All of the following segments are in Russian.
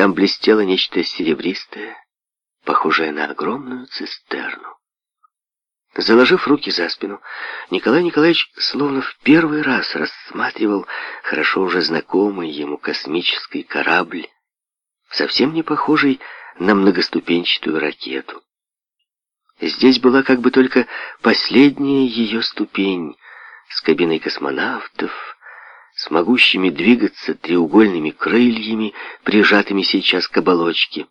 Там блестело нечто серебристое, похожее на огромную цистерну. Заложив руки за спину, Николай Николаевич словно в первый раз рассматривал хорошо уже знакомый ему космический корабль, совсем не похожий на многоступенчатую ракету. Здесь была как бы только последняя ее ступень с кабиной космонавтов, с могущими двигаться треугольными крыльями, прижатыми сейчас к оболочке.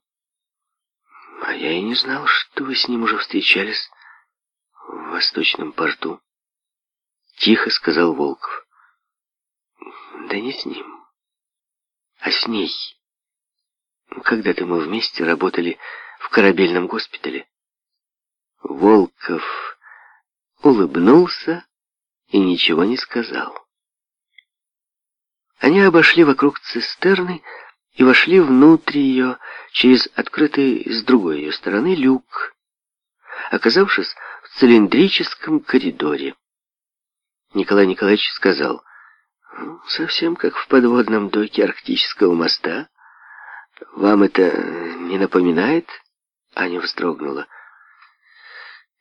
А я и не знал, что вы с ним уже встречались в Восточном порту. Тихо сказал Волков. Да не с ним, а с ней. Когда-то мы вместе работали в корабельном госпитале. Волков улыбнулся и ничего не сказал. Они обошли вокруг цистерны и вошли внутрь ее через открытый с другой ее стороны люк, оказавшись в цилиндрическом коридоре. Николай Николаевич сказал, «Ну, «Совсем как в подводном доке Арктического моста. Вам это не напоминает?» Аня вздрогнула.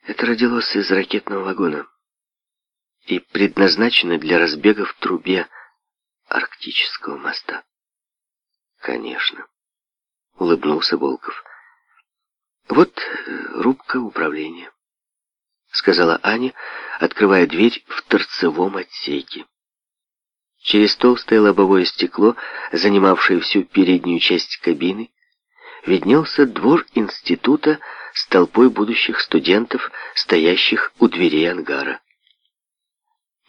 «Это родилось из ракетного вагона» и предназначено для разбега в трубе, Арктического моста. Конечно, улыбнулся Волков. Вот э, рубка управления, сказала Аня, открывая дверь в торцевом отсеке. Через толстое лобовое стекло, занимавшее всю переднюю часть кабины, виднелся двор института с толпой будущих студентов, стоящих у дверей ангара.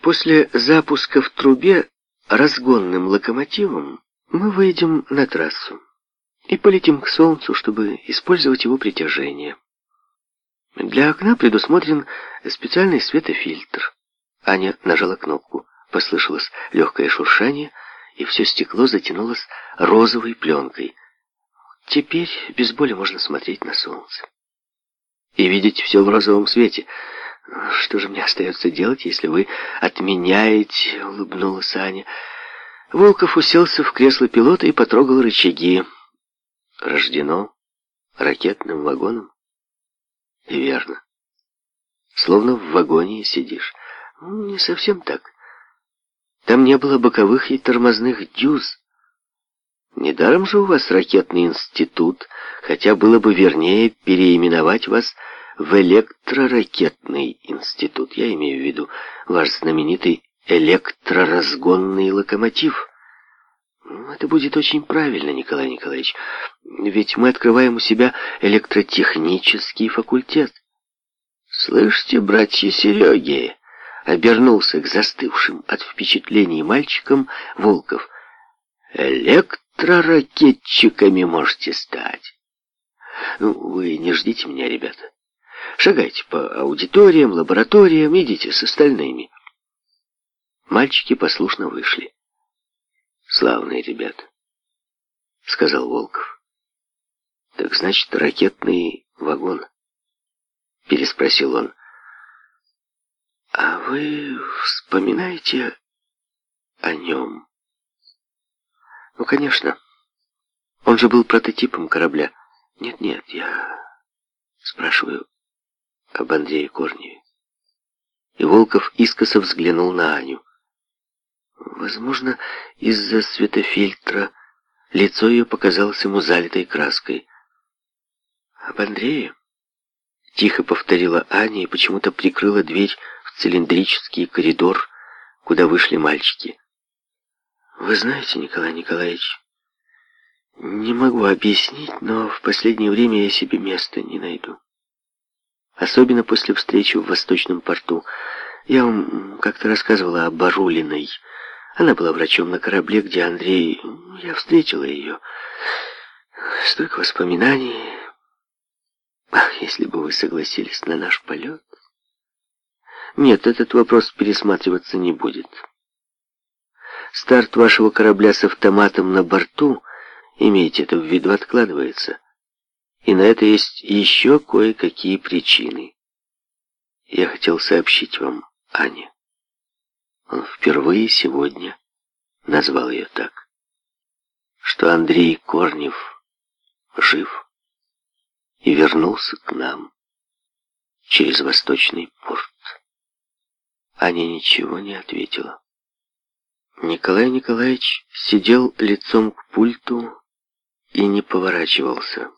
После запуска в трубе разгонным локомотивом мы выйдем на трассу и полетим к Солнцу, чтобы использовать его притяжение. Для окна предусмотрен специальный светофильтр. Аня нажала кнопку. Послышалось легкое шуршание, и все стекло затянулось розовой пленкой. Теперь без боли можно смотреть на солнце. И видеть все в розовом свете — «Что же мне остается делать, если вы отменяете?» — улыбнулась Аня. Волков уселся в кресло пилота и потрогал рычаги. Рождено ракетным вагоном? Верно. Словно в вагоне сидишь. Не совсем так. Там не было боковых и тормозных дюз. Недаром же у вас ракетный институт, хотя было бы вернее переименовать вас в электроракетный институт. Я имею в виду ваш знаменитый электроразгонный локомотив. Ну, это будет очень правильно, Николай Николаевич. Ведь мы открываем у себя электротехнический факультет. Слышите, братья Сереги? Обернулся к застывшим от впечатлений мальчикам Волков. Электроракетчиками можете стать. Ну, вы не ждите меня, ребята. Шагайте по аудиториям, лабораториям, идите с остальными. Мальчики послушно вышли. Славные ребята, сказал Волков. Так значит, ракетный вагон? Переспросил он. А вы вспоминаете о нем? Ну, конечно. Он же был прототипом корабля. Нет-нет, я спрашиваю об Андрее Корневе. И Волков искоса взглянул на Аню. Возможно, из-за светофильтра лицо ее показалось ему залитой краской. «Об Андрее?» — тихо повторила Аня и почему-то прикрыла дверь в цилиндрический коридор, куда вышли мальчики. «Вы знаете, Николай Николаевич, не могу объяснить, но в последнее время я себе места не найду». Особенно после встречи в Восточном порту. Я вам как-то рассказывала о Барулиной. Она была врачом на корабле, где Андрей... Я встретила ее. Столько воспоминаний. Ах, если бы вы согласились на наш полет. Нет, этот вопрос пересматриваться не будет. Старт вашего корабля с автоматом на борту, имейте это в виду, откладывается. И на это есть еще кое-какие причины. Я хотел сообщить вам, Аня. Он впервые сегодня назвал ее так. Что Андрей Корнев жив и вернулся к нам через Восточный порт. Аня ничего не ответила. Николай Николаевич сидел лицом к пульту и не поворачивался.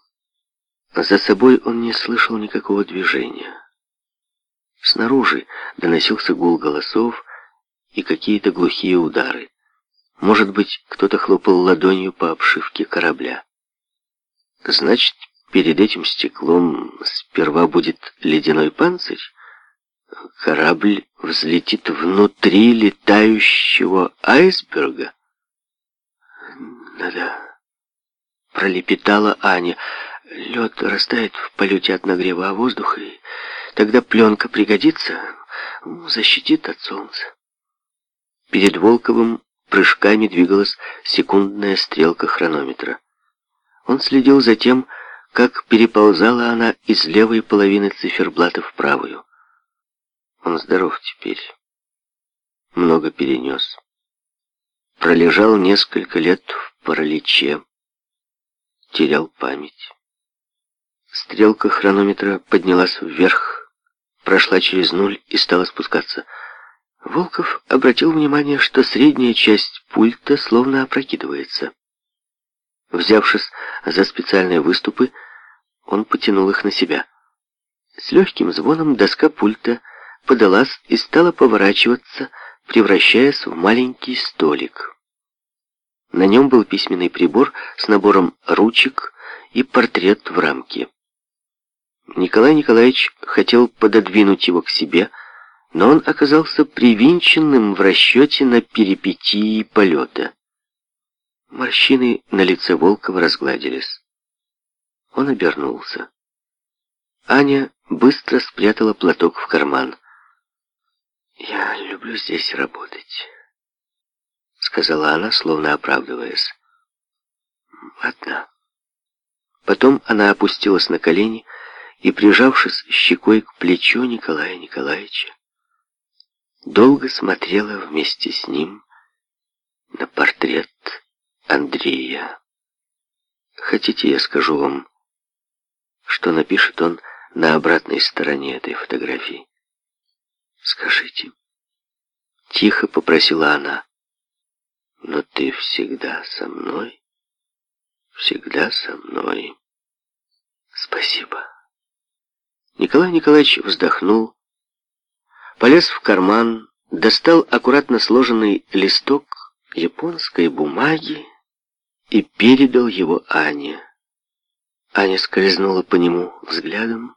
За собой он не слышал никакого движения. Снаружи доносился гул голосов и какие-то глухие удары. Может быть, кто-то хлопал ладонью по обшивке корабля. Значит, перед этим стеклом сперва будет ледяной панцирь? Корабль взлетит внутри летающего айсберга? Да-да, пролепетала Аня. Лед растает в полете от нагрева а воздуха, и тогда пленка пригодится, ну, защитит от солнца. Перед Волковым прыжками двигалась секундная стрелка хронометра. Он следил за тем, как переползала она из левой половины циферблата в правую. Он здоров теперь. Много перенес. Пролежал несколько лет в параличе. Терял память. Стрелка хронометра поднялась вверх, прошла через нуль и стала спускаться. Волков обратил внимание, что средняя часть пульта словно опрокидывается. Взявшись за специальные выступы, он потянул их на себя. С легким звоном доска пульта подалась и стала поворачиваться, превращаясь в маленький столик. На нем был письменный прибор с набором ручек и портрет в рамке. Николай Николаевич хотел пододвинуть его к себе, но он оказался привинченным в расчете на перипетии полета. Морщины на лице Волкова разгладились. Он обернулся. Аня быстро спрятала платок в карман. «Я люблю здесь работать», — сказала она, словно оправдываясь. «Одна». Потом она опустилась на колени и, прижавшись щекой к плечу Николая Николаевича, долго смотрела вместе с ним на портрет Андрея. Хотите, я скажу вам, что напишет он на обратной стороне этой фотографии? Скажите. Тихо попросила она. Но ты всегда со мной, всегда со мной. Спасибо. Николай Николаевич вздохнул, полез в карман, достал аккуратно сложенный листок японской бумаги и передал его Ане. Аня скользнула по нему взглядом,